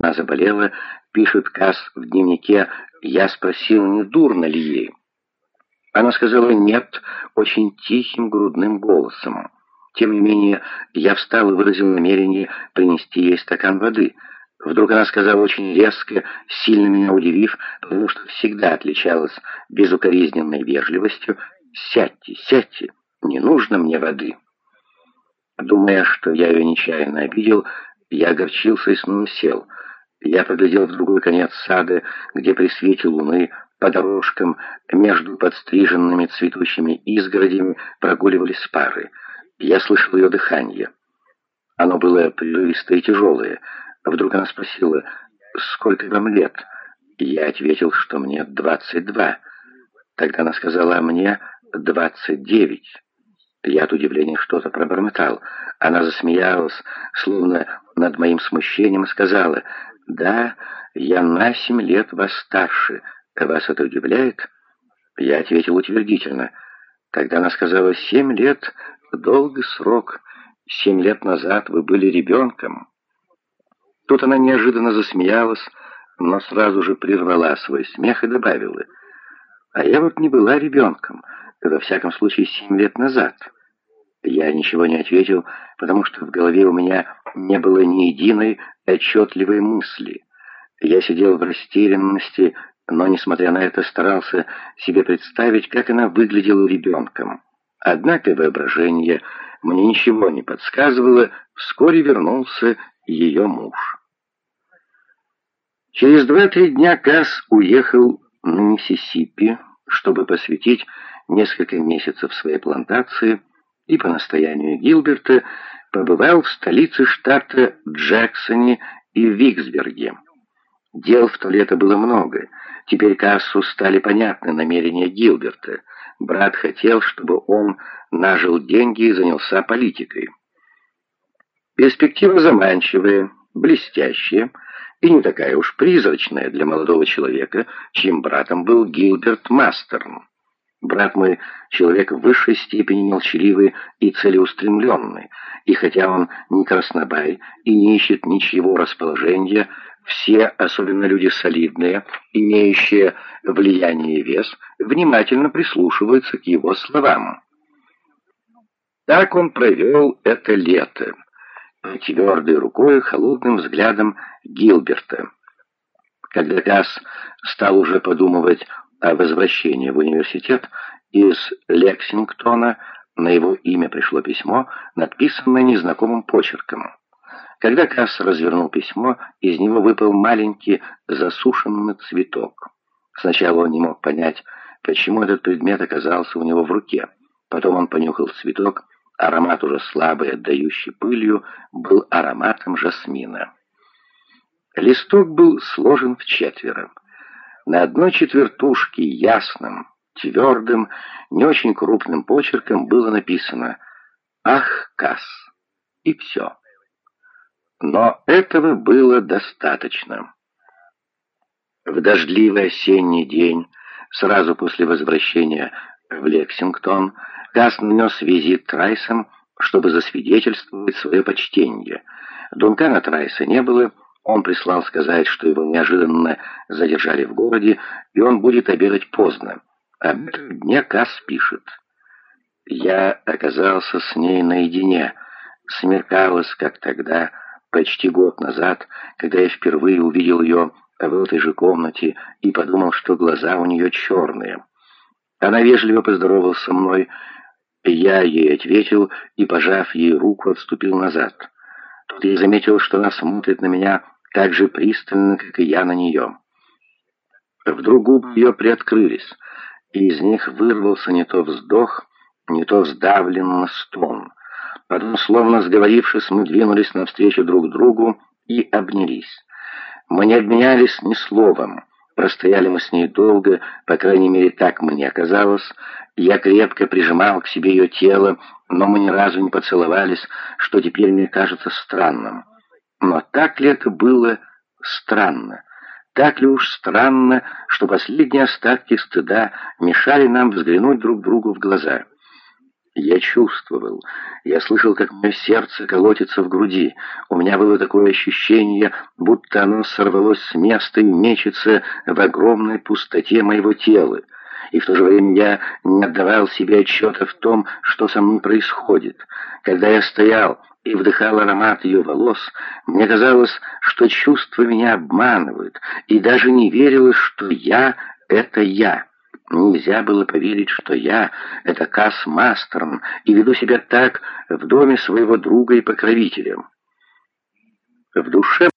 Она заболела, пишет Касс в дневнике, я спросил, не дурно ли ей. Она сказала «нет» очень тихим грудным голосом. Тем не менее, я встал и выразил намерение принести ей стакан воды. Вдруг она сказала очень резко, сильно меня удивив, потому что всегда отличалась безукоризненной вежливостью. «Сядьте, сядьте, не нужно мне воды». Думая, что я ее нечаянно обидел, я огорчился и снова сел. Я поглядел в другой конец сада, где при свете луны по дорожкам между подстриженными цветущими изгородями прогуливались пары. Я слышал ее дыхание. Оно было прерывистое и тяжелое. Вдруг она спросила, «Сколько вам лет?» Я ответил, что мне двадцать два. Тогда она сказала, мне двадцать девять. Я от удивления что-то пробормотал. Она засмеялась, словно над моим смущением, сказала, «Да, я на семь лет вас старше. Вас это удивляет?» Я ответил утвердительно. Тогда она сказала, «Семь лет — долгий срок. Семь лет назад вы были ребенком». Тут она неожиданно засмеялась, но сразу же прервала свой смех и добавила, «А я вот не была ребенком, во всяком случае семь лет назад». Я ничего не ответил, потому что в голове у меня не было ни единой отчетливой мысли. Я сидел в растерянности, но, несмотря на это, старался себе представить, как она выглядела ребенком. Однако воображение мне ничего не подсказывало, вскоре вернулся ее муж. Через два-три дня Касс уехал на Миссисипи, чтобы посвятить несколько месяцев своей плантации и по настоянию Гилберта побывал в столице штата Джексоне и Виксберге. Дел в то лето было много. Теперь Кассу стали понятны намерения Гилберта. Брат хотел, чтобы он нажил деньги и занялся политикой. Перспектива заманчивая, блестящая и не такая уж призрачная для молодого человека, чьим братом был Гилберт Мастерн. Брат мой — человек в высшей степени молчаливый и целеустремленный, и хотя он не краснобай и не ищет ничего расположения, все, особенно люди солидные, имеющие влияние и вес, внимательно прислушиваются к его словам. Так он провел это лето, твердой рукой, холодным взглядом Гилберта. Когда Гасс стал уже подумывать о возвращении в университет, из Лексингтона на его имя пришло письмо, написанное незнакомым почерком. Когда Касс развернул письмо, из него выпал маленький засушенный цветок. Сначала он не мог понять, почему этот предмет оказался у него в руке. Потом он понюхал цветок, аромат уже слабый, отдающий пылью, был ароматом жасмина. Листок был сложен в четверо. На одной четвертушке ясным, твердым, не очень крупным почерком было написано «Ах, Касс!» и все. Но этого было достаточно. В дождливый осенний день, сразу после возвращения в Лексингтон, Касс нанес визит Трайсом, чтобы засвидетельствовать свое почтение. Дункана Трайса не было, он прислал сказать, что его неожиданно задержали в городе, и он будет обедать поздно. Об этом дне Касс пишет. «Я оказался с ней наедине. Смеркалось, как тогда, почти год назад, когда я впервые увидел ее в этой же комнате и подумал, что глаза у нее черные. Она вежливо поздоровалась со мной, я ей ответил и, пожав ей руку, отступил назад. Тут я заметил, что она смотрит на меня так же пристально, как и я на нее. Вдруг губы ее приоткрылись, и из них вырвался не то вздох, не то сдавленный стон. Потом, словно сговорившись, мы двинулись навстречу друг другу и обнялись. Мы не обменялись ни словом. Простояли мы с ней долго, по крайней мере, так мне казалось. Я крепко прижимал к себе ее тело, но мы ни разу не поцеловались, что теперь мне кажется странным. Но так ли это было странно? Так ли уж странно, что последние остатки стыда мешали нам взглянуть друг другу в глаза? Я чувствовал, я слышал, как мое сердце колотится в груди. У меня было такое ощущение, будто оно сорвалось с места и мечется в огромной пустоте моего тела. И в то же время я не отдавал себе отчета в том, что со мной происходит. Когда я стоял и вдыхал аромат ее волос, мне казалось, что чувства меня обманывают, и даже не верилось, что я — это я. Нельзя было поверить, что я — это Касс Мастерн, и веду себя так в доме своего друга и покровителя. В душе